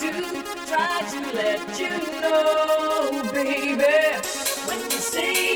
do try to let you know, baby, when you say.